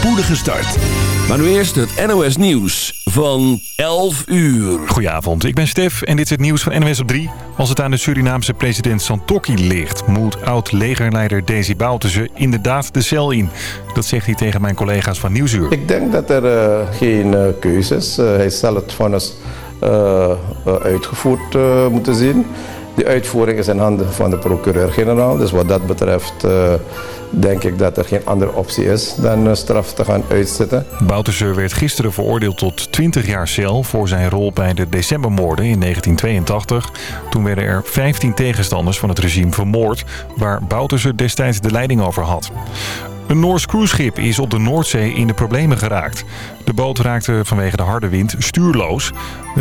spoedige start. Maar nu eerst het NOS Nieuws van 11 uur. Goedenavond, ik ben Stef en dit is het nieuws van NOS op 3. Als het aan de Surinaamse president Santokki ligt... moet oud-legerleider Desi Bouterse inderdaad de cel in. Dat zegt hij tegen mijn collega's van Nieuwsuur. Ik denk dat er uh, geen uh, keuze is. Uh, hij zal het vonnis uitgevoerd moeten zien. De uitvoering is in handen van de procureur-generaal. Dus wat dat betreft uh, denk ik dat er geen andere optie is dan straf te gaan uitzetten. Bouterse werd gisteren veroordeeld tot 20 jaar cel voor zijn rol bij de decembermoorden in 1982. Toen werden er 15 tegenstanders van het regime vermoord, waar Bouterse destijds de leiding over had. Een Noors cruiseschip is op de Noordzee in de problemen geraakt. De boot raakte vanwege de harde wind stuurloos.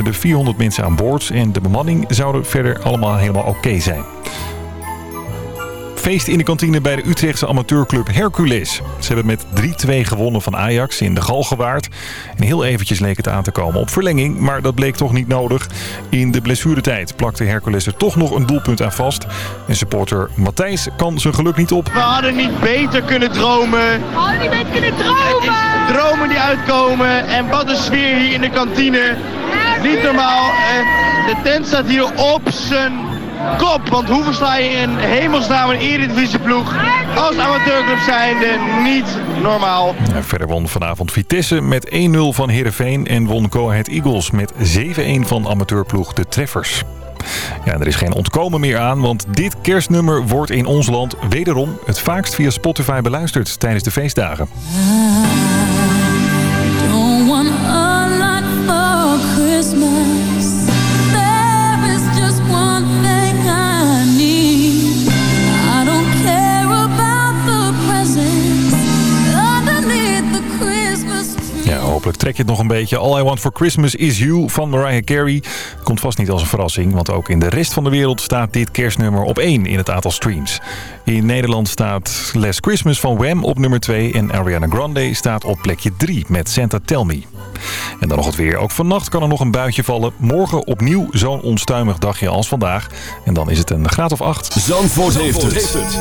De 400 mensen aan boord en de bemanning zouden verder allemaal helemaal oké zijn feest in de kantine bij de Utrechtse amateurclub Hercules. Ze hebben met 3-2 gewonnen van Ajax in de Galgenwaard. En heel eventjes leek het aan te komen op verlenging, maar dat bleek toch niet nodig. In de blessuretijd plakte Hercules er toch nog een doelpunt aan vast. En supporter Matthijs kan zijn geluk niet op. We hadden niet beter kunnen dromen. We hadden niet beter kunnen dromen. Dromen die uitkomen en wat een sfeer hier in de kantine. Niet normaal. De tent staat hier op zijn kop. Want hoe versla je in hemelsnaam een eredivisieploeg als amateurclub zijnde niet normaal. Ja, verder won vanavond Vitesse met 1-0 van Heerenveen en won Go Eagles met 7-1 van amateurploeg De Treffers. Ja, er is geen ontkomen meer aan, want dit kerstnummer wordt in ons land wederom het vaakst via Spotify beluisterd tijdens de feestdagen. Trek je het nog een beetje. All I Want For Christmas Is You van Mariah Carey. Komt vast niet als een verrassing, want ook in de rest van de wereld staat dit kerstnummer op 1 in het aantal streams. In Nederland staat Last Christmas van Wham op nummer 2 en Ariana Grande staat op plekje 3 met Santa Tell Me. En dan nog het weer. Ook vannacht kan er nog een buitje vallen. Morgen opnieuw zo'n onstuimig dagje als vandaag. En dan is het een graad of 8. Zandvoort, heeft, het.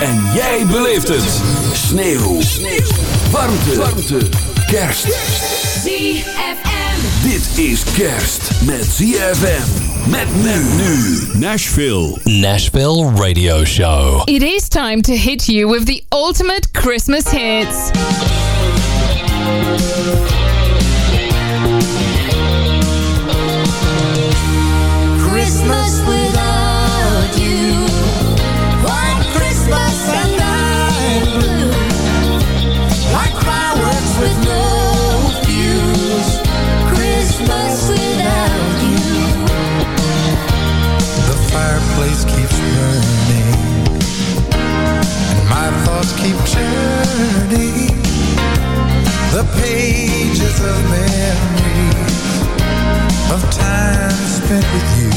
En jij beleeft het. Sneeuw. Sneeuw. Warmte. Warmte. Kerst. ZFM. Dit is kerst met ZFM. Met men nu. Nashville. Nashville Radio Show. It is time to hit you with the ultimate Christmas hits. Christmas fireplace keeps burning. And my thoughts keep turning. The pages of memories of time spent with you.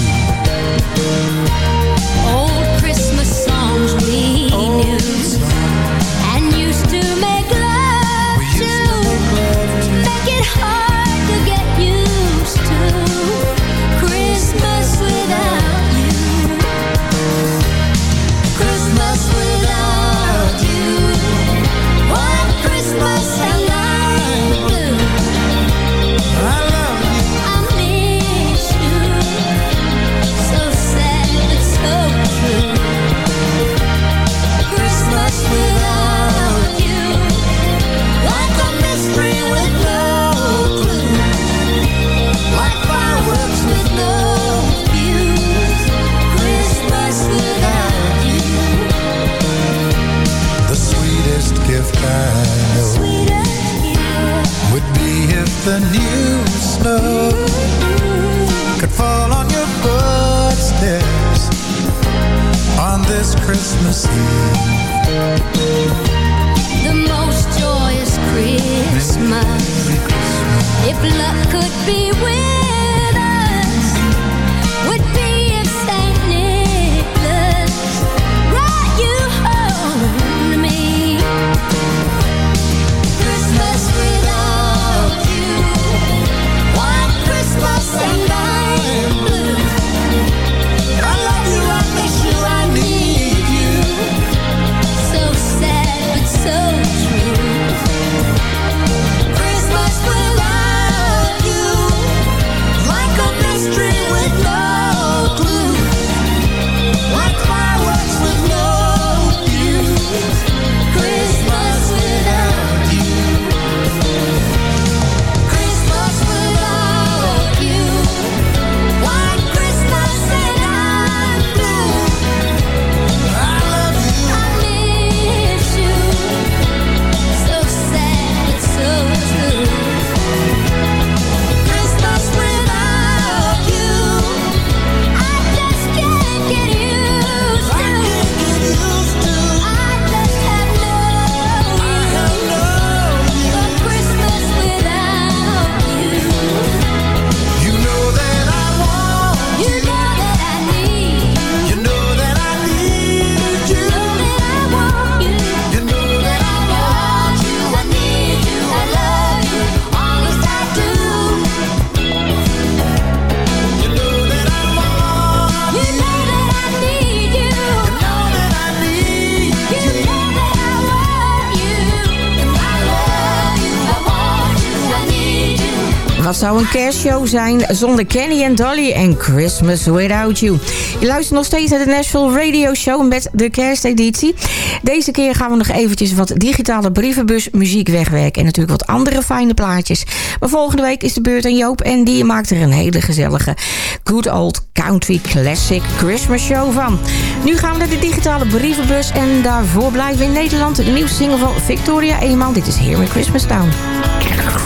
Zou een kerstshow zijn zonder Kenny en Dolly en Christmas Without You. Je luistert nog steeds naar de Nashville Radio Show met de kersteditie. Deze keer gaan we nog eventjes wat digitale brievenbus muziek wegwerken. En natuurlijk wat andere fijne plaatjes. Maar volgende week is de beurt aan Joop en die maakt er een hele gezellige Good Old Country Classic Christmas Show van. Nu gaan we naar de digitale brievenbus en daarvoor blijven we in Nederland de nieuwste single van Victoria Eenmaal. Dit is Here in Christmas Town.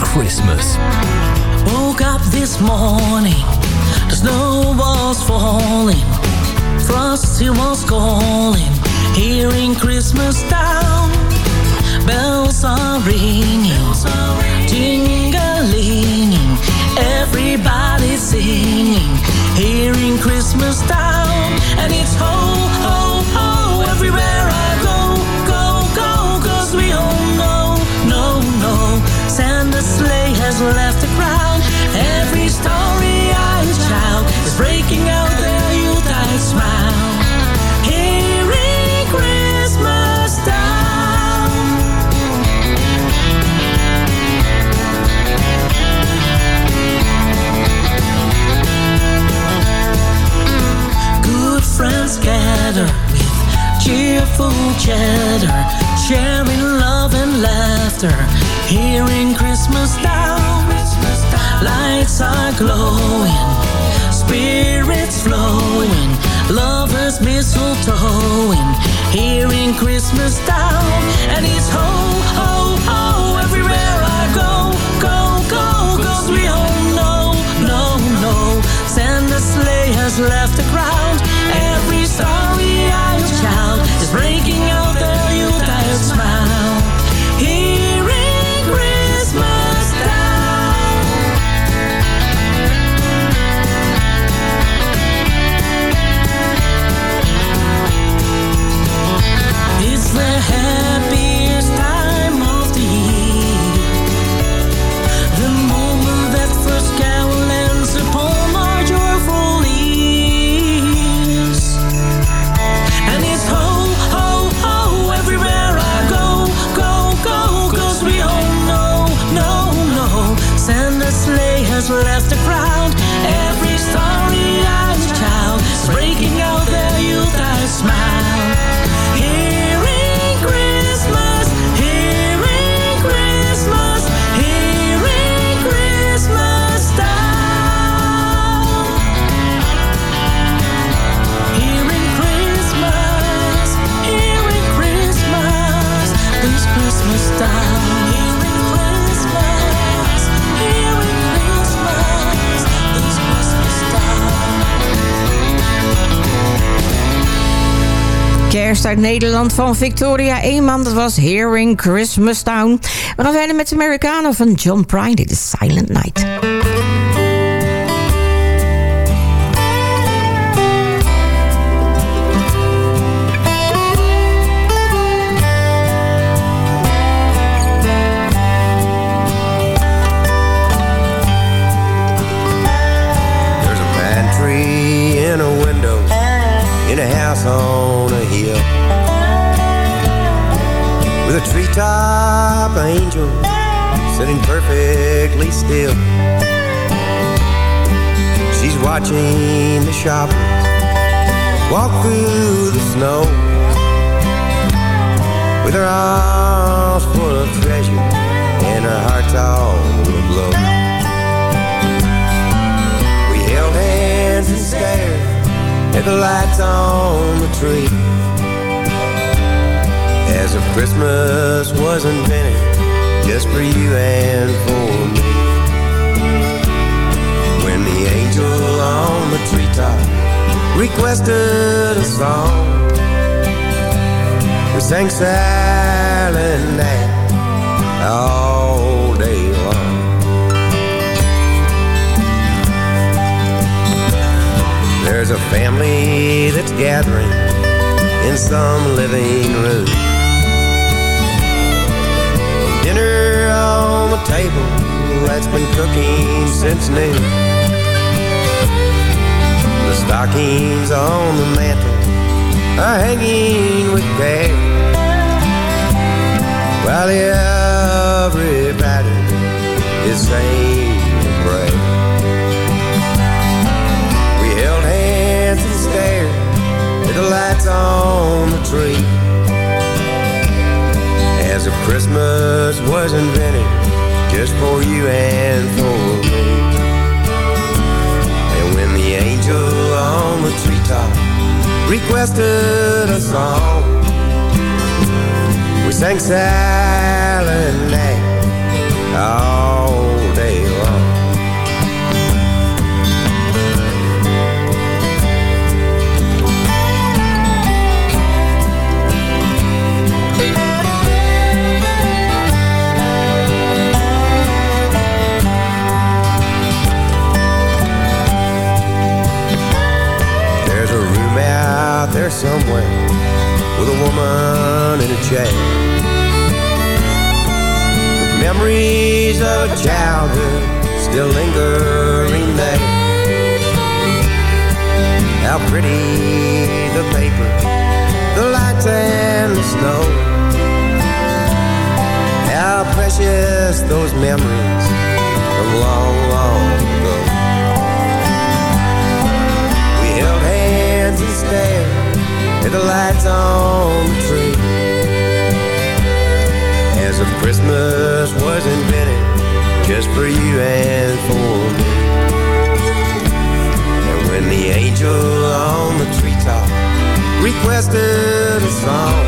Christmas. Woke up this morning, the snow was falling, frosty was calling, here in Christmas town. Bells are ringing, jingling, everybody singing, here in Christmas town. And it's ho, ho, ho, everywhere I go, go, go, cause we all know, no, no, Santa's sleigh has left chatter, sharing love and laughter. Here in Christmas town, lights are glowing, spirits flowing, lovers mistletoeing. Here in Christmas town, and it's ho ho ho everywhere I go, go go, 'cause we all know, no no, Santa's sleigh has left the ground. Kerst uit Nederland van Victoria Eenman. Dat was Here in Christmas Town. We gaan verder met de Americano van John Prine. Dit is Silent Night. Sitting perfectly still. She's watching the shoppers walk through the snow with her arms full of treasure and her heart's all aglow. We held hands and stared at the lights on the tree as if Christmas was invented just for you and for me. When the angel on the treetop requested a song, we sang silent night all day long. There's a family that's gathering in some living room. table that's been cooking since noon. The stockings on the mantel are hanging with care. While everybody is saying a prayer. We held hands and stared at the lights on the tree. As if Christmas was invented just for you and for me. And when the angel on the treetop requested a song, we sang Silent Night all there somewhere with a woman in a chair. With memories of childhood still lingering there. How pretty the paper, the lights and the snow. How precious those memories from long, long ago. We held hands and stared at the lights on the tree. As if Christmas was invented just for you and for me. And when the angel on the treetop requested a song,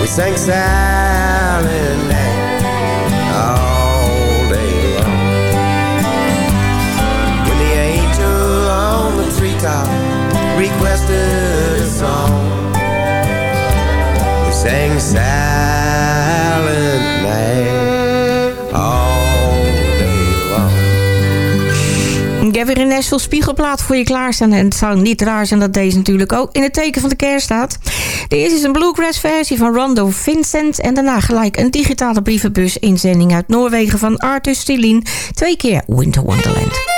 we sang silent night all day long. When the angel on the treetop requested a song, sang silent night all day long. Ik heb weer een Nashville spiegelplaat voor je klaarstaan. En het zou niet raar zijn dat deze natuurlijk ook in het teken van de kerst staat. De eerste is een bluegrass versie van Rondo Vincent. En daarna gelijk een digitale brievenbus inzending uit Noorwegen van Arthur Stilin. Twee keer Winter Wonderland.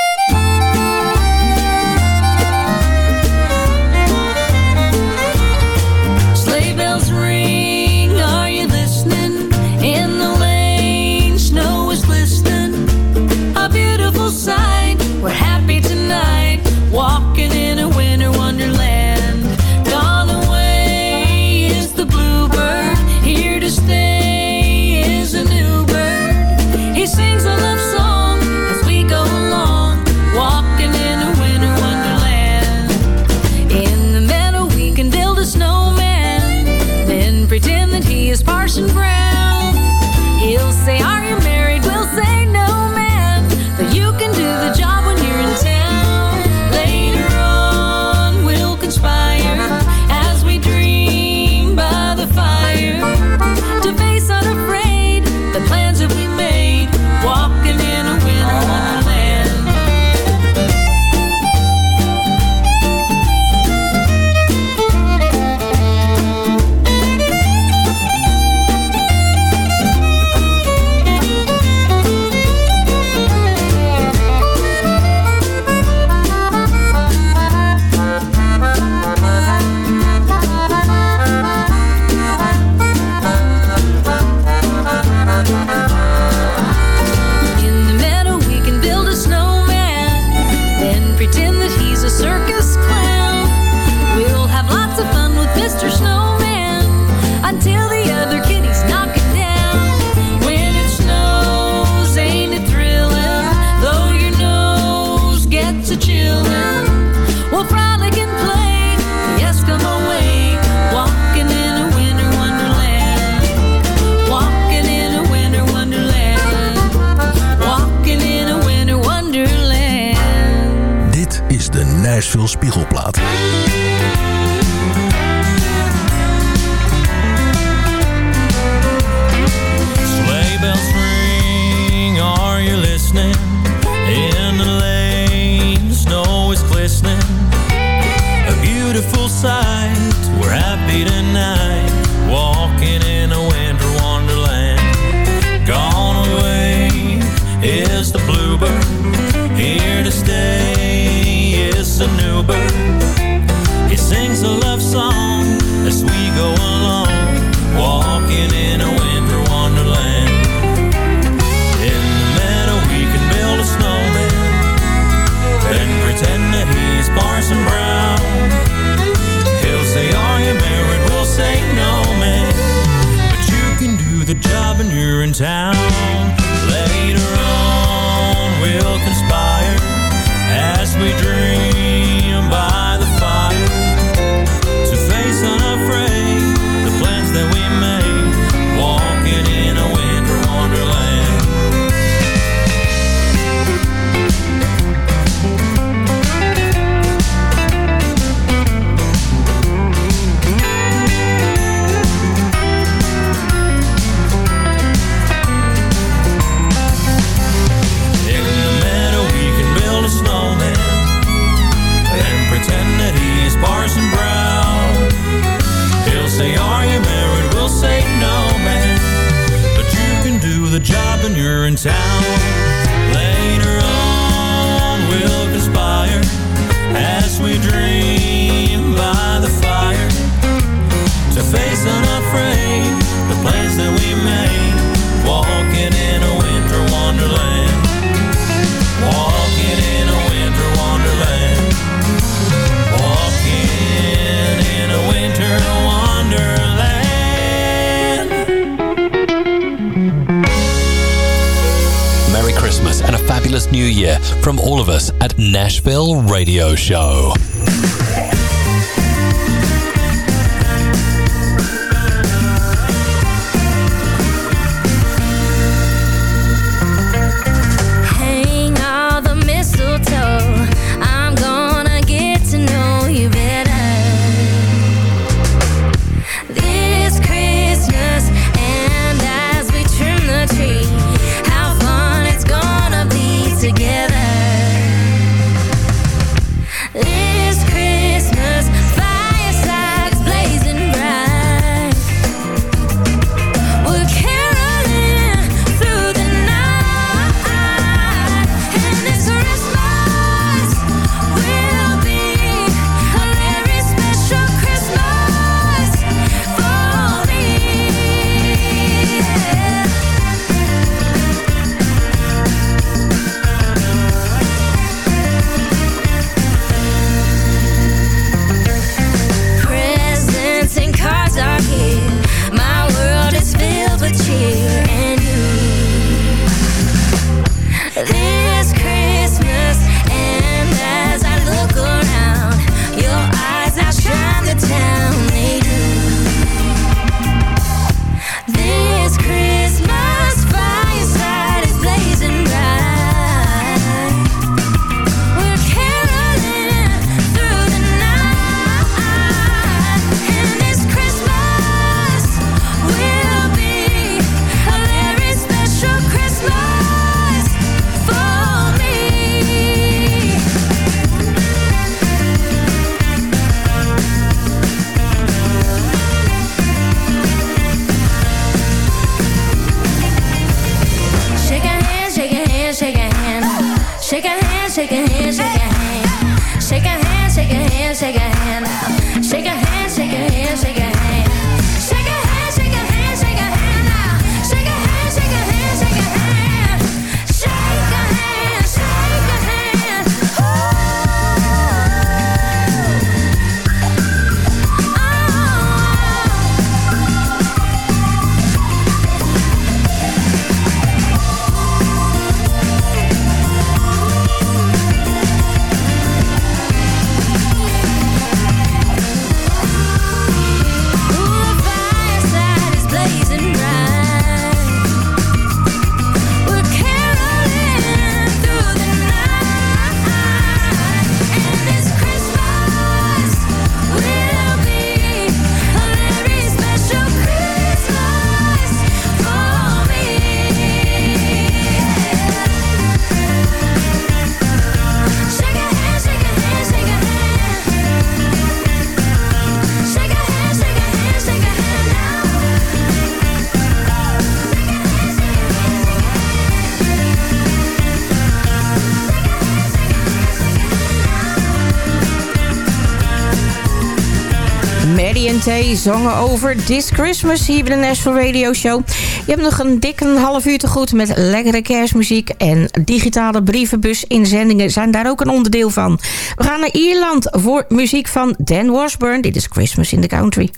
Zongen over This Christmas hier bij de National Radio Show. Je hebt nog een dikke half uur te goed met lekkere kerstmuziek... en digitale brievenbus-inzendingen zijn daar ook een onderdeel van. We gaan naar Ierland voor muziek van Dan Washburn. Dit is Christmas in the Country.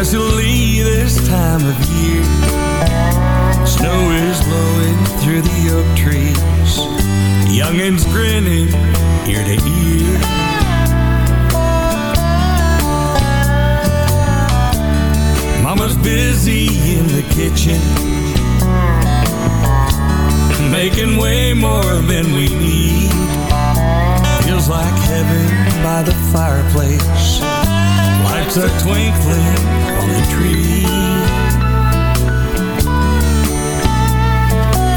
Especially this time of year. Snow is blowing through the oak trees, youngins grinning ear to ear. Mama's busy in the kitchen, making way more than we need. Feels like heaven by the fireplace. Lights are twinkling on the tree.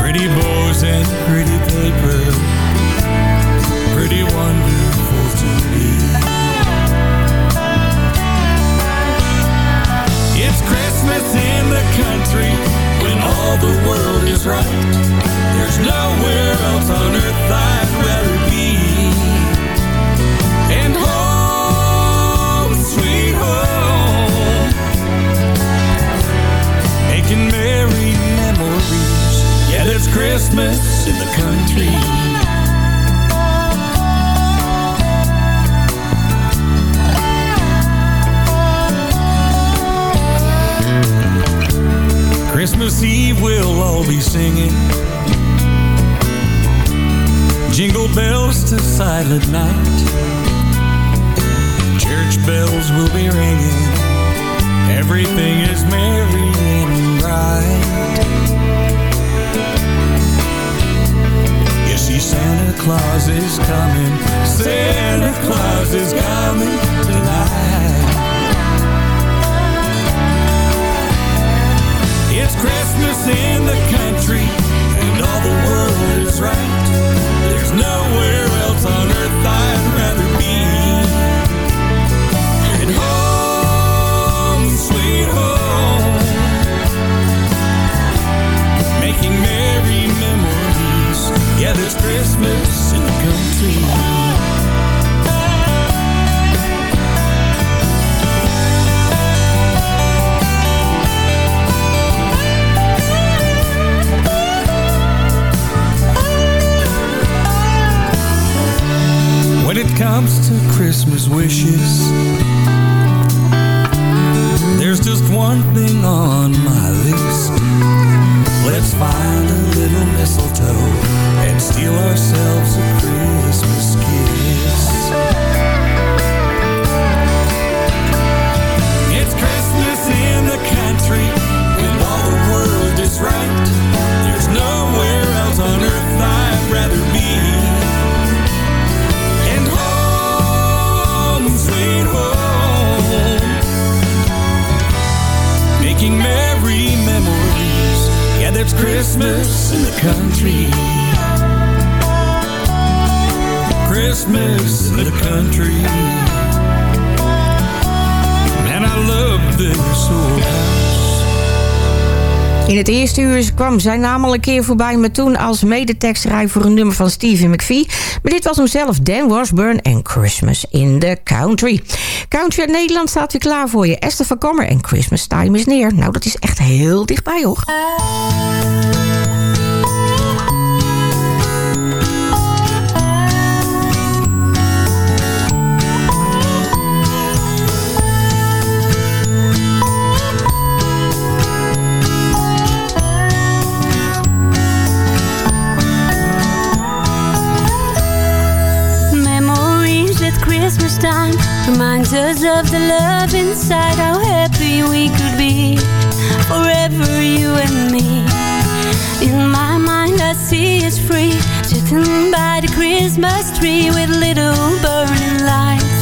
Pretty bows and pretty paper. Pretty wonderful to me. It's Christmas in the country silent night het eerste uur kwam naam al een keer voorbij... maar toen als medeteksterij voor een nummer van Stevie McVie. Maar dit was hem zelf, Dan Washburn en Christmas in the Country. Country uit Nederland staat weer klaar voor je. Esther van Kommer en Christmas Time is neer. Nou, dat is echt heel dichtbij, hoor. Time reminds us of the love inside. How happy we could be forever, you and me. In my mind, I see us free, sitting by the Christmas tree with little burning lights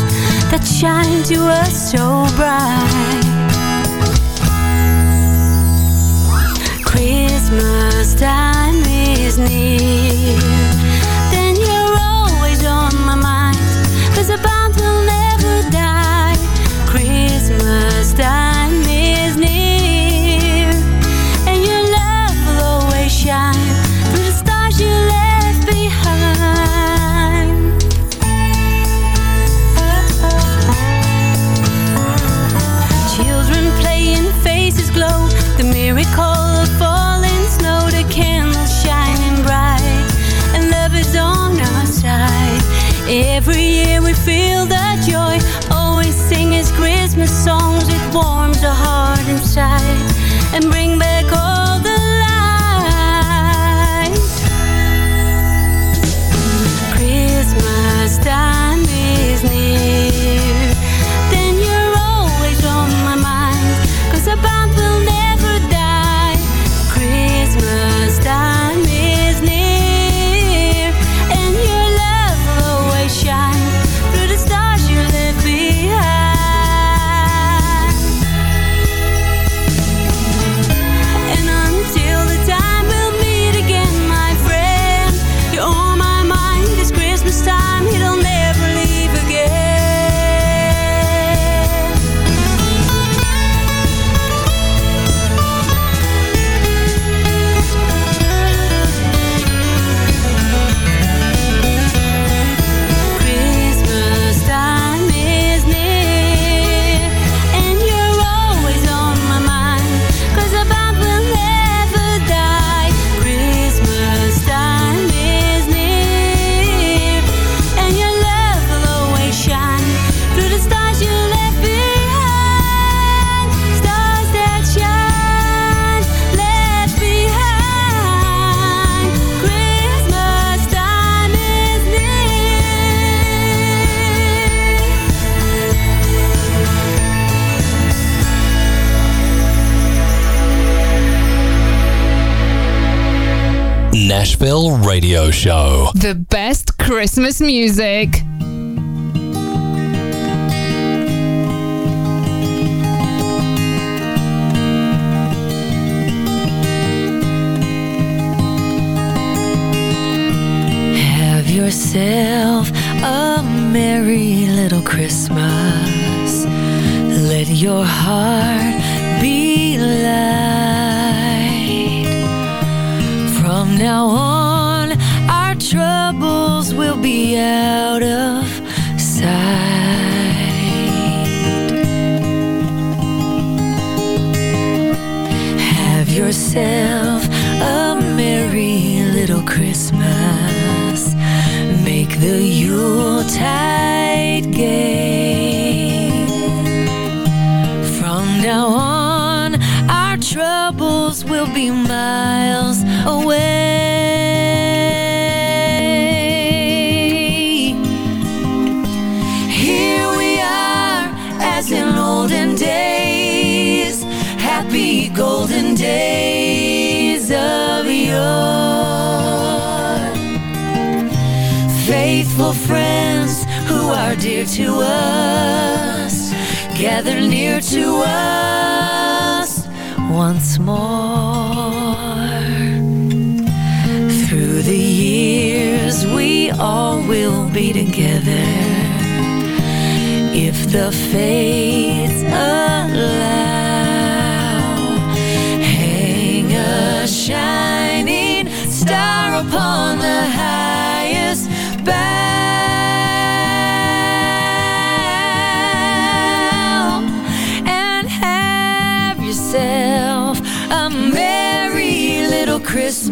that shine to us so bright. Christmas time is near. Nashville Radio Show. The best Christmas music. Have yourself a merry little Christmas. Let your heart be light. Now on, our troubles will be out of sight. Have yourself a merry little Christmas. Make the Yuletide gay. From now on, our troubles will be miles away. Are dear to us, gather near to us once more. Through the years, we all will be together if the fates allow.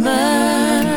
Christmas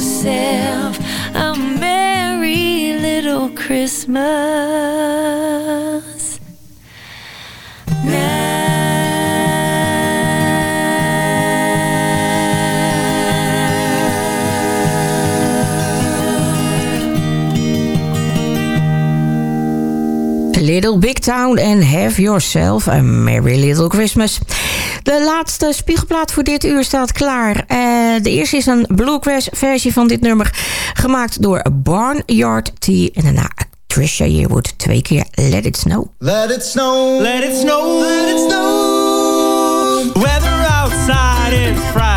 Yourself a merry little Christmas. Little Big Town en Have Yourself a Merry Little Christmas. De laatste spiegelplaat voor dit uur staat klaar. Eh, de eerste is een bluegrass versie van dit nummer. Gemaakt door Barnyard T. En daarna Trisha Yearwood. Twee keer Let It Snow. Let it snow. Let it snow. Let it snow. Weather outside is frightful,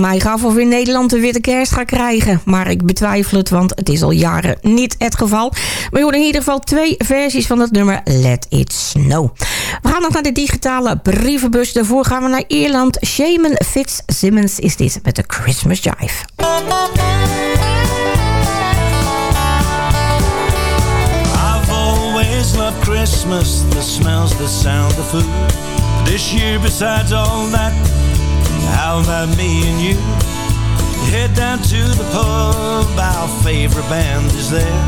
mij af of in Nederland een witte kerst gaan krijgen. Maar ik betwijfel het, want het is al jaren niet het geval. We horen in ieder geval twee versies van het nummer Let It Snow. We gaan nog naar de digitale brievenbus. Daarvoor gaan we naar Ierland. Shaman Fitzsimmons is dit met de Christmas Jive. Christmas, the smells, the sound, the food. This year, besides all that, how about me and you? Head down to the pub, our favorite band is there.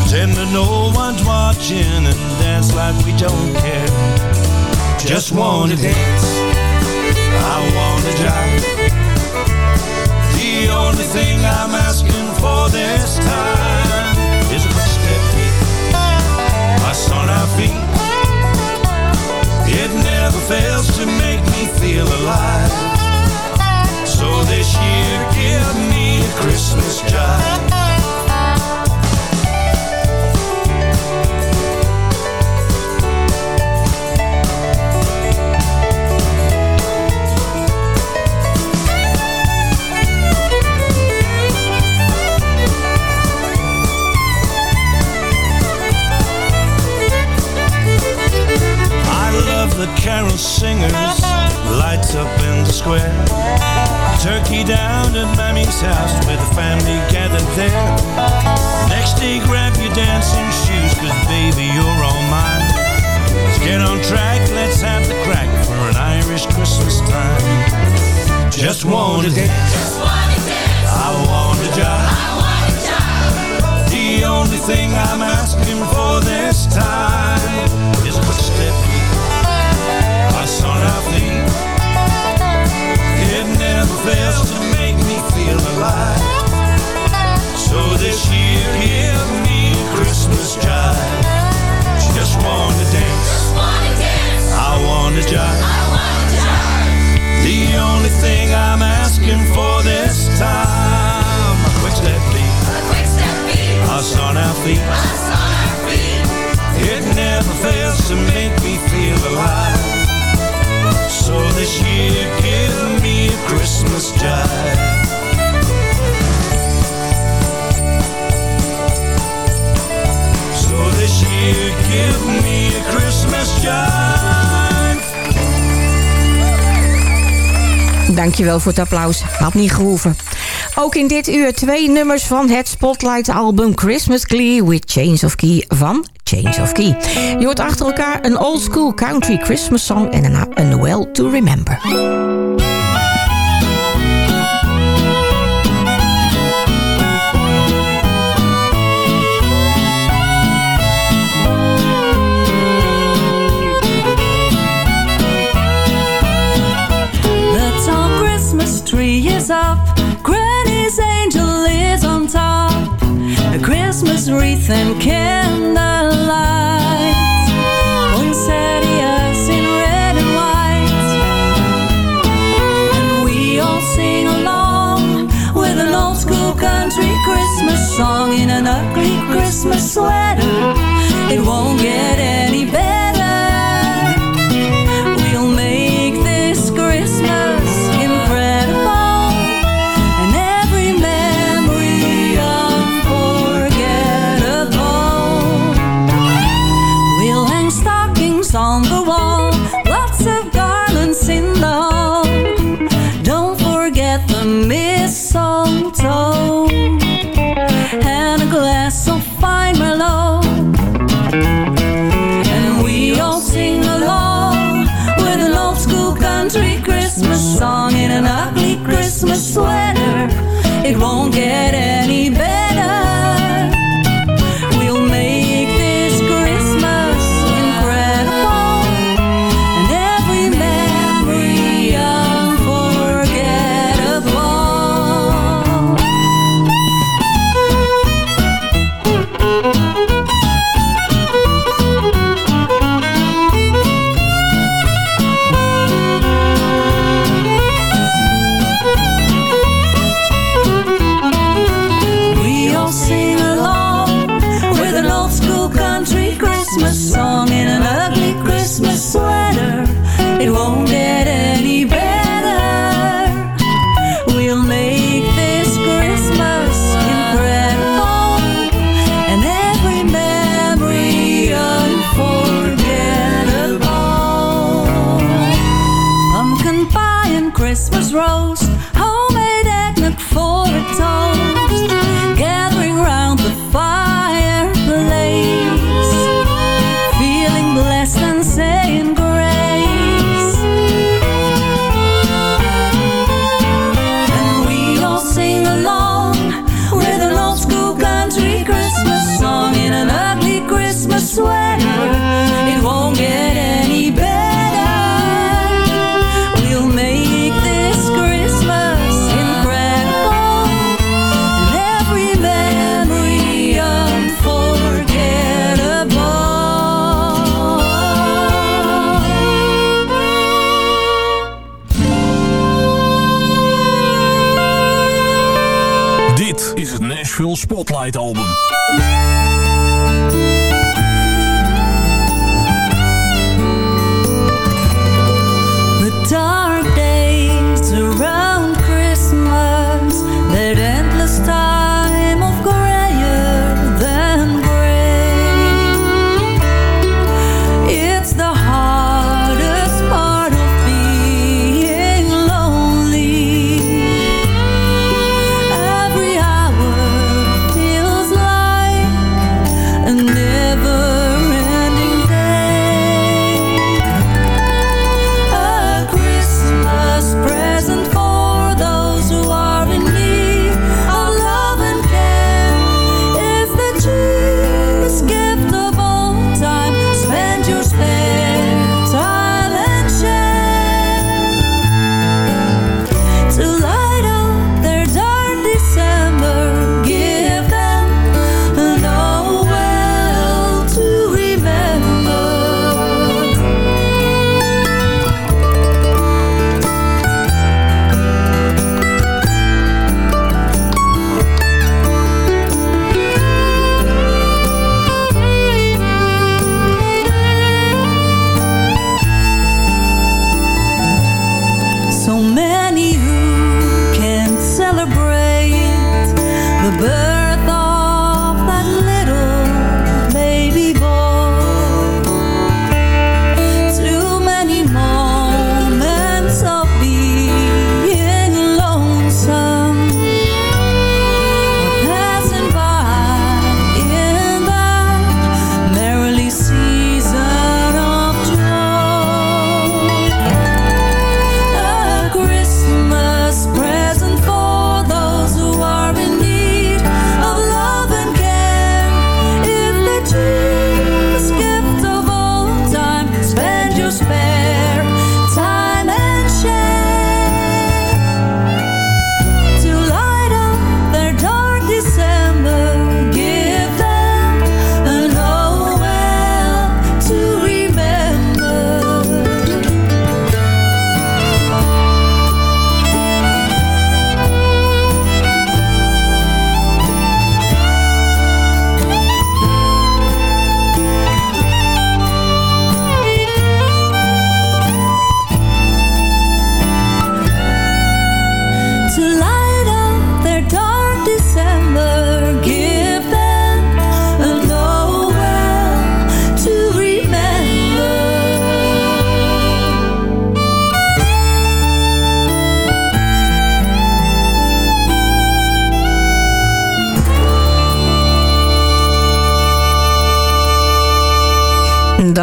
Pretend that no one's watching and dance like we don't care. Just wanna dance, I wanna jive. The only thing I'm asking for this time is a quick step. Us on our feet. It never fails to make me feel alive. This year, give me a Christmas love the carol singers, lights up in the square. Turkey down at Mammy's house with the family gathered there. Next day, grab your dancing shoes, cause baby, you're all mine. Let's get on track, let's have the crack for an Irish Christmas time. Just wanna dance. I wanna jive. The only thing I'm asking for this time is a step beat. Us on fails to make me feel alive. So this year, give me Christmas jive. Just wanna dance. I wanna jive. The only thing I'm asking for this time, a quick step beat. Us on our feet. It never fails to make me feel alive. So this year, give me a Christmas Christmas jive So this year give me a Christmas jive Dankjewel voor het applaus. Had niet gehoeven. Ook in dit uur twee nummers van het Spotlight-album Christmas Glee with Change of Key van Change of Key. Je hoort achter elkaar een old school country Christmas song en daarna A Noel to Remember. Christmas wreath and candlelight. Poinsettias in red and white. And we all sing along with an old school country Christmas song in an ugly Christmas sweater. It won't get any better. Sweater. It won't get any despair.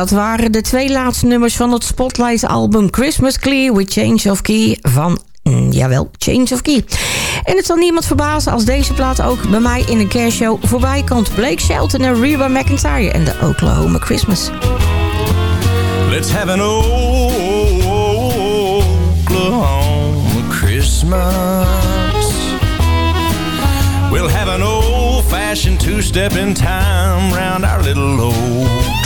Dat waren de twee laatste nummers van het Spotlight-album Christmas Clear with Change of Key van mm, jawel, Change of Key. En het zal niemand verbazen als deze plaat ook bij mij in een kerstshow voorbij komt. Blake Shelton en Reba McIntyre en de Oklahoma Christmas. Let's have an Oklahoma Christmas. We'll have an old-fashioned two-step in time round our little old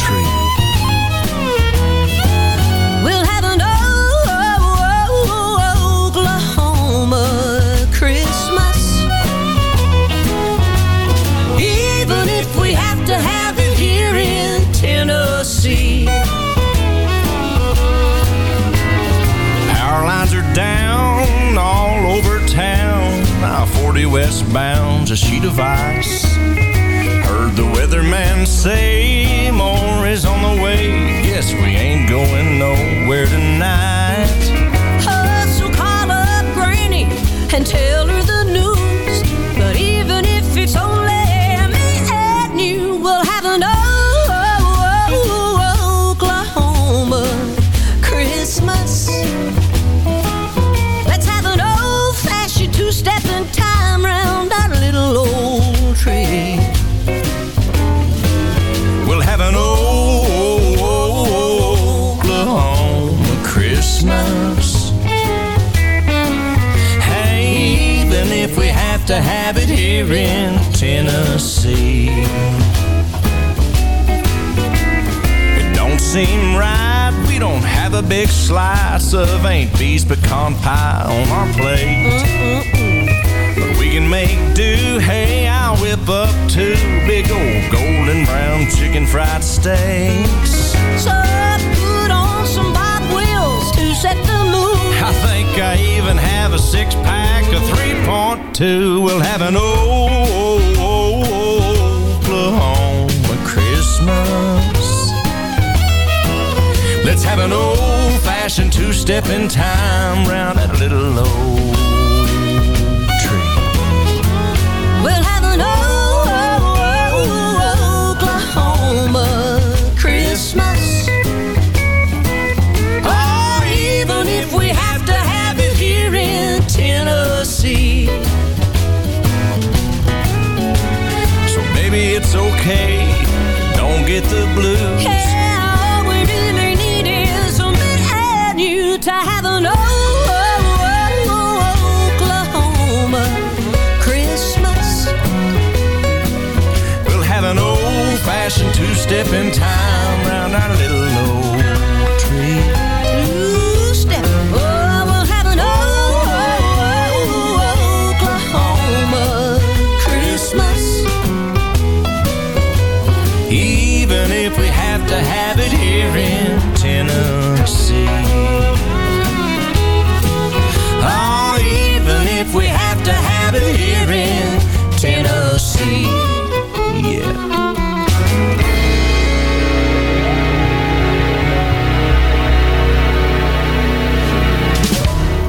40 westbound's a sheet of ice. Heard the weatherman say more is on the way. Guess we ain't going nowhere tonight. So call up Granny and tell her here in Tennessee. It don't seem right. We don't have a big slice of Aunt Bee's pecan pie on our plate. But we can make do. Hey, I'll whip up two big old golden brown chicken fried steaks. So put on some Bob Wills to set the. I I even have a six pack of 3.2. We'll have an Oklahoma Christmas. Let's have an old fashioned two step in time round that little old it's okay. Don't get the blues. Yeah, all we really need is me and you to have an old Oklahoma Christmas. We'll have an old fashioned two step in time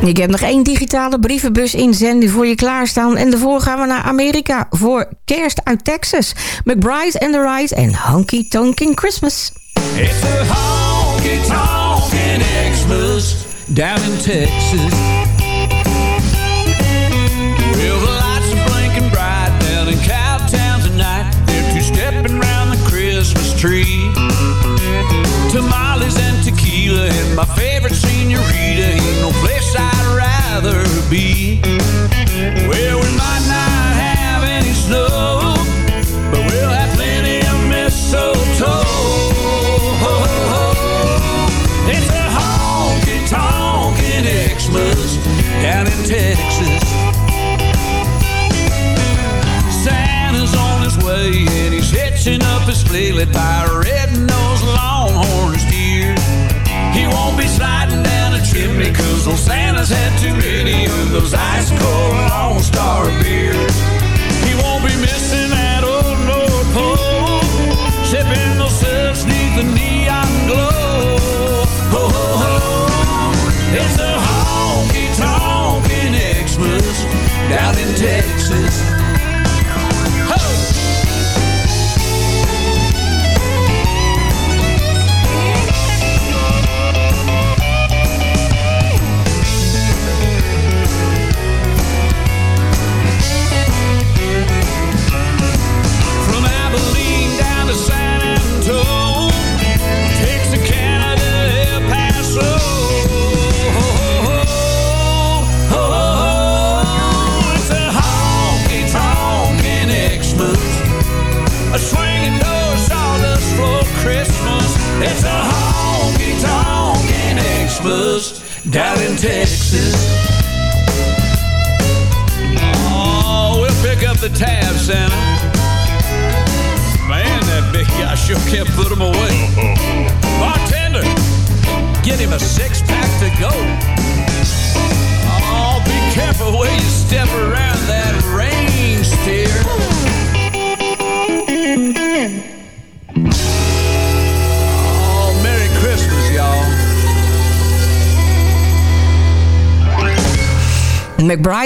Ik heb nog één digitale brievenbus inzending voor je klaarstaan. En daarvoor gaan we naar Amerika voor kerst uit Texas. McBride and the Ride en Honky Tonkin Christmas. It's a honky tonkin' Xmas down in Texas. Led by a red-nosed longhorn steer. He won't be sliding down a chimney cause old Santa's had too many of those ice cold Lone Star beers.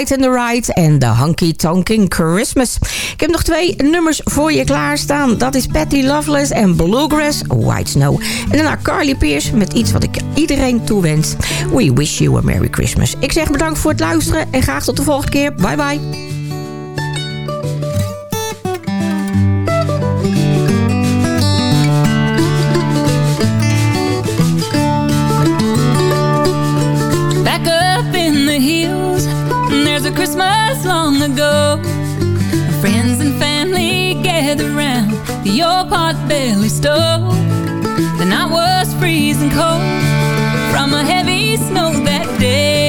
Light and the Ride en The Hunky Tonking Christmas. Ik heb nog twee nummers voor je klaarstaan. Dat is Patty Loveless en Bluegrass White Snow. En daarna Carly Pierce met iets wat ik iedereen toewens. We wish you a Merry Christmas. Ik zeg bedankt voor het luisteren en graag tot de volgende keer. Bye bye. Hot-belly stove. The night was freezing cold From a heavy snow that day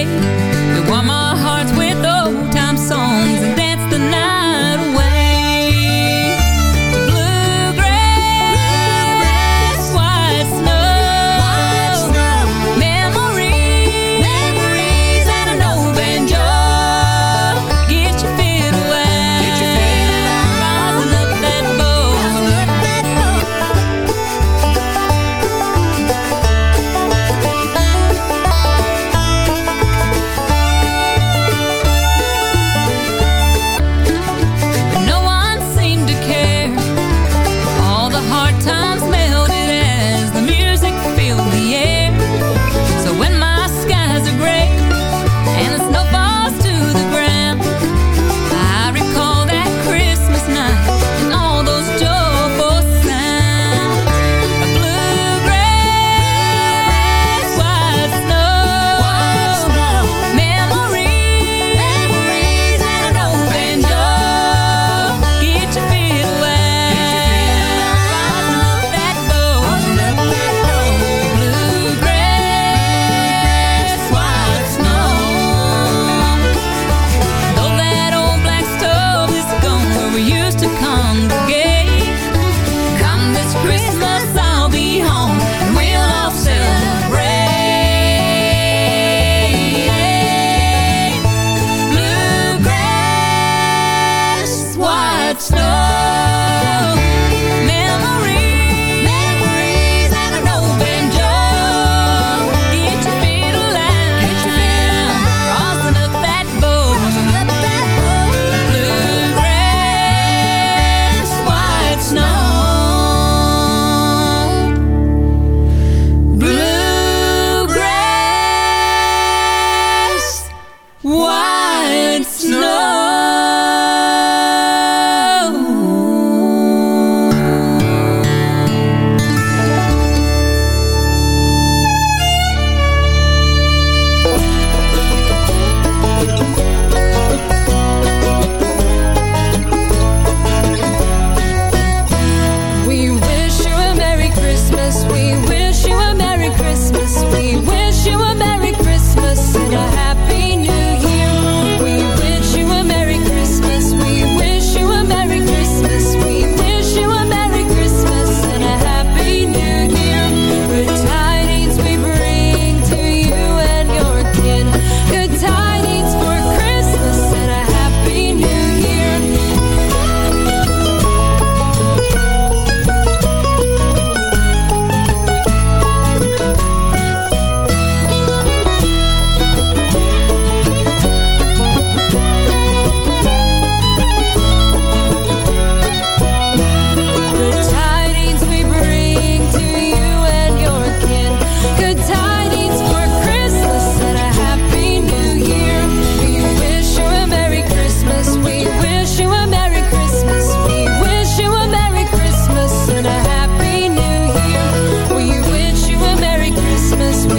But snow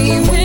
We